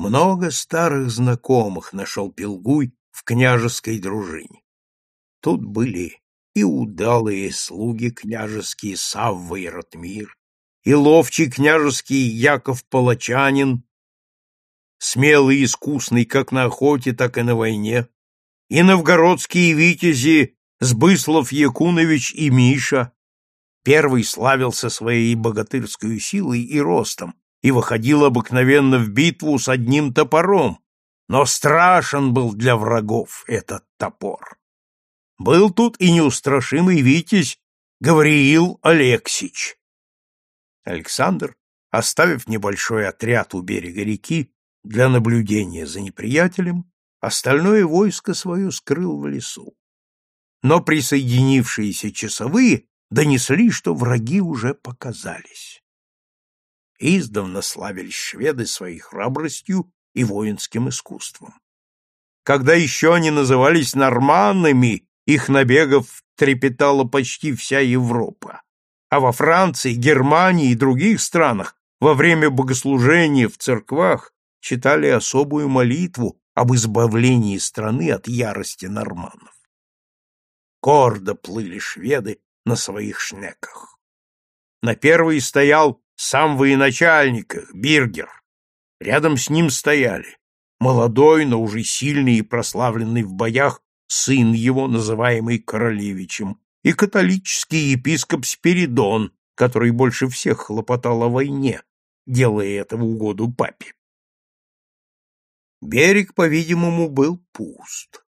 Много старых знакомых нашел Пилгуй в княжеской дружине. Тут были и удалые слуги княжеские Савва и Ратмир, и ловчий княжеский Яков Палачанин, смелый и искусный как на охоте, так и на войне, и новгородские витязи Сбыслов Якунович и Миша. Первый славился своей богатырской силой и ростом и выходил обыкновенно в битву с одним топором, но страшен был для врагов этот топор. Был тут и неустрашимый витязь Гавриил Алексич. Александр, оставив небольшой отряд у берега реки для наблюдения за неприятелем, остальное войско свое скрыл в лесу. Но присоединившиеся часовые донесли, что враги уже показались. Издавна славились шведы своей храбростью и воинским искусством. Когда еще они назывались норманнами их набегов трепетала почти вся Европа. А во Франции, Германии и других странах во время богослужения в церквах читали особую молитву об избавлении страны от ярости норманнов. Гордо плыли шведы на своих шнеках. На первой стоял сам военачальник Биргер. Рядом с ним стояли молодой, но уже сильный и прославленный в боях сын его, называемый королевичем, и католический епископ Спиридон, который больше всех хлопотал о войне, делая это в угоду папе. Берег, по-видимому, был пуст.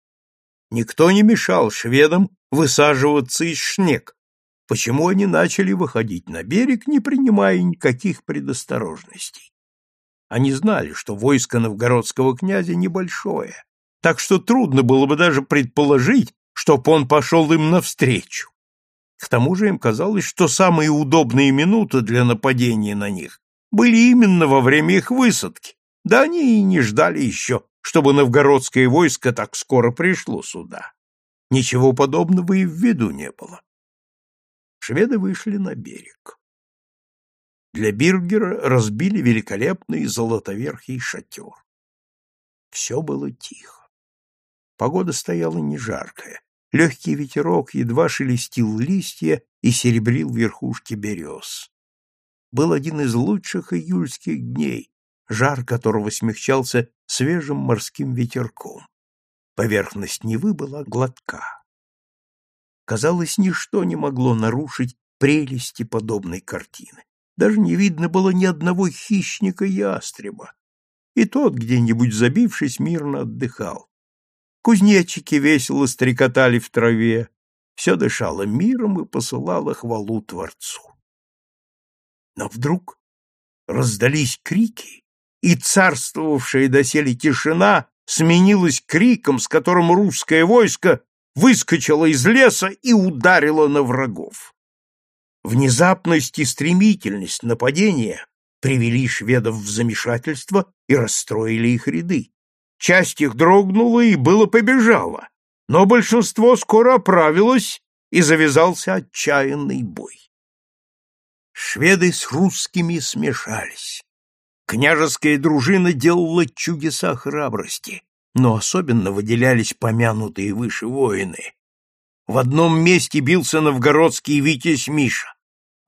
Никто не мешал шведам высаживаться из шнек, почему они начали выходить на берег, не принимая никаких предосторожностей. Они знали, что войско новгородского князя небольшое, так что трудно было бы даже предположить, чтоб он пошел им навстречу. К тому же им казалось, что самые удобные минуты для нападения на них были именно во время их высадки, да они и не ждали еще, чтобы новгородское войско так скоро пришло сюда. Ничего подобного и в виду не было. Шведы вышли на берег. Для Биргера разбили великолепный золотоверхий шатер. Все было тихо. Погода стояла не жаркая. Легкий ветерок едва шелестил листья и серебрил верхушки берез. Был один из лучших июльских дней, жар которого смягчался свежим морским ветерком. Поверхность Невы была гладка. Казалось, ничто не могло нарушить прелести подобной картины. Даже не видно было ни одного хищника-ястреба. И тот, где-нибудь забившись, мирно отдыхал. Кузнечики весело стрекотали в траве, все дышало миром и посылало хвалу Творцу. Но вдруг раздались крики, и царствовавшая доселе тишина сменилась криком, с которым русское войско выскочило из леса и ударило на врагов. Внезапность и стремительность нападения привели шведов в замешательство и расстроили их ряды. Часть их дрогнула и было побежала, но большинство скоро оправилось, и завязался отчаянный бой. Шведы с русскими смешались. Княжеская дружина делала чудеса храбрости, но особенно выделялись помянутые выше воины. В одном месте бился новгородский витязь Миша,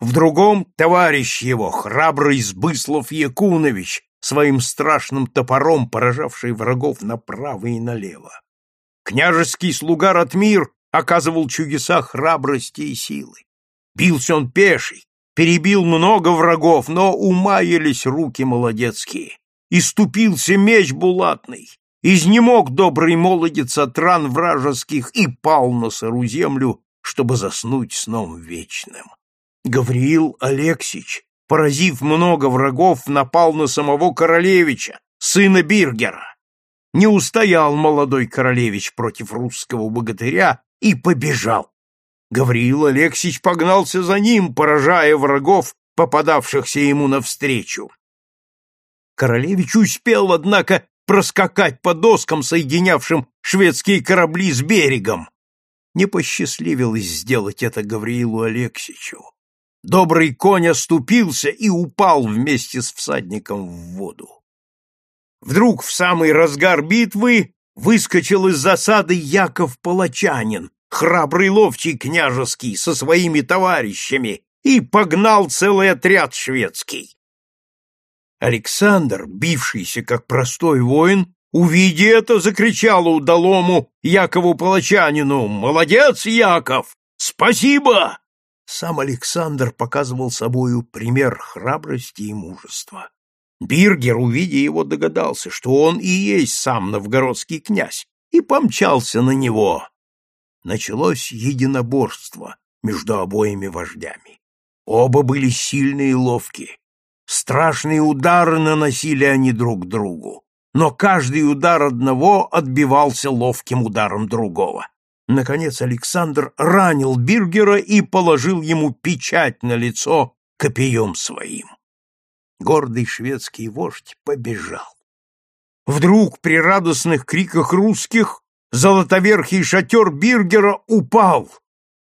в другом — товарищ его, храбрый Сбыслов Якунович, своим страшным топором поражавший врагов направо и налево. Княжеский слуга Ратмир оказывал чудеса храбрости и силы. Бился он пеший, перебил много врагов, но умаялись руки молодецкие. Иступился меч булатный, изнемог добрый молодец от ран вражеских и пал на сыру землю, чтобы заснуть сном вечным. Гавриил Алексич, поразив много врагов, напал на самого королевича, сына Биргера. Не устоял молодой королевич против русского богатыря и побежал. Гавриил Алексич погнался за ним, поражая врагов, попадавшихся ему навстречу. Королевич успел, однако, проскакать по доскам, соединявшим шведские корабли с берегом. Не посчастливилось сделать это Гавриилу Алексичу. Добрый конь оступился и упал вместе с всадником в воду. Вдруг в самый разгар битвы выскочил из засады Яков Палачанин, храбрый ловчий княжеский, со своими товарищами, и погнал целый отряд шведский. Александр, бившийся как простой воин, увидя это, закричал удалому Якову Палачанину «Молодец, Яков! Спасибо!» Сам Александр показывал собою пример храбрости и мужества. Биргер, увидя его, догадался, что он и есть сам новгородский князь, и помчался на него. Началось единоборство между обоими вождями. Оба были сильные и ловкие. Страшные удары наносили они друг другу, но каждый удар одного отбивался ловким ударом другого. Наконец Александр ранил Биргера и положил ему печать на лицо копьем своим гордый шведский вождь побежал. Вдруг при радостных криках русских золотоверхий шатер Биргера упал.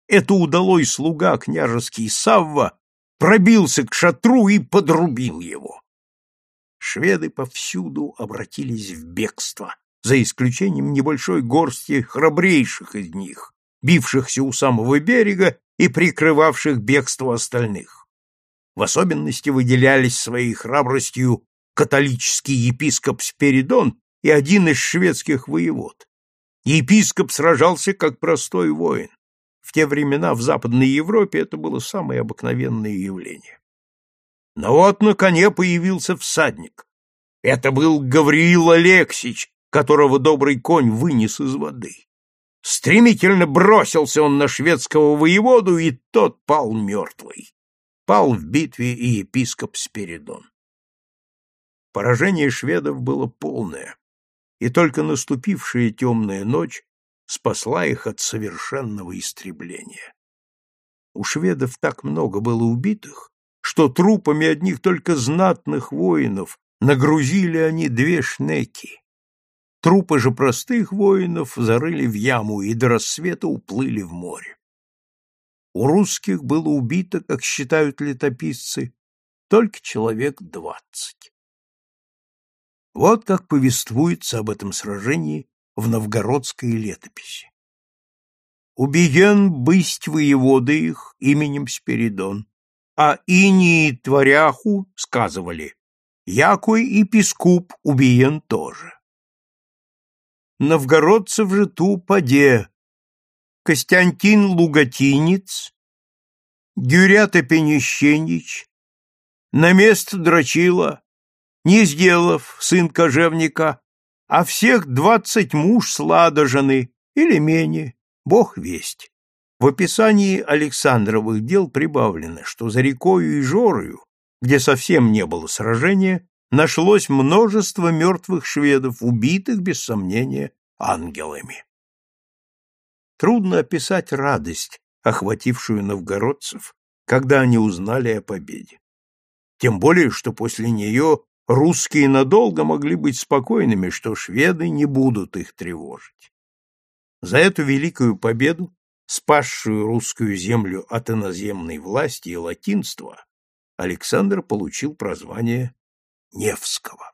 Это удалой слуга княжеский Савва пробился к шатру и подрубил его. Шведы повсюду обратились в бегство, за исключением небольшой горсти храбрейших из них, бившихся у самого берега и прикрывавших бегство остальных. В особенности выделялись своей храбростью католический епископ Спиридон и один из шведских воевод. Епископ сражался как простой воин. В те времена в Западной Европе это было самое обыкновенное явление. Но вот на коне появился всадник. Это был Гавриил Алексич, которого добрый конь вынес из воды. Стремительно бросился он на шведского воеводу, и тот пал мертвый пал в битве и епископ Спиридон. Поражение шведов было полное, и только наступившая темная ночь спасла их от совершенного истребления. У шведов так много было убитых, что трупами одних только знатных воинов нагрузили они две шнеки. Трупы же простых воинов зарыли в яму и до рассвета уплыли в море. У русских было убито, как считают летописцы, только человек двадцать. Вот как повествуется об этом сражении в новгородской летописи. Убиен бысть воеводы их именем Спиридон, а инии творяху сказывали, якой и пискуп убиен тоже. Новгородцев же ту поде, Костянтин Лугатинец, Гюрята Пенещенич, на место дрочила, не сделав сын кожевника, а всех двадцать муж сладожены или менее, бог весть. В описании Александровых дел прибавлено, что за рекою и Жорою, где совсем не было сражения, нашлось множество мертвых шведов, убитых, без сомнения, ангелами. Трудно описать радость, охватившую новгородцев, когда они узнали о победе. Тем более, что после нее русские надолго могли быть спокойными, что шведы не будут их тревожить. За эту великую победу, спасшую русскую землю от иноземной власти и латинства, Александр получил прозвание Невского.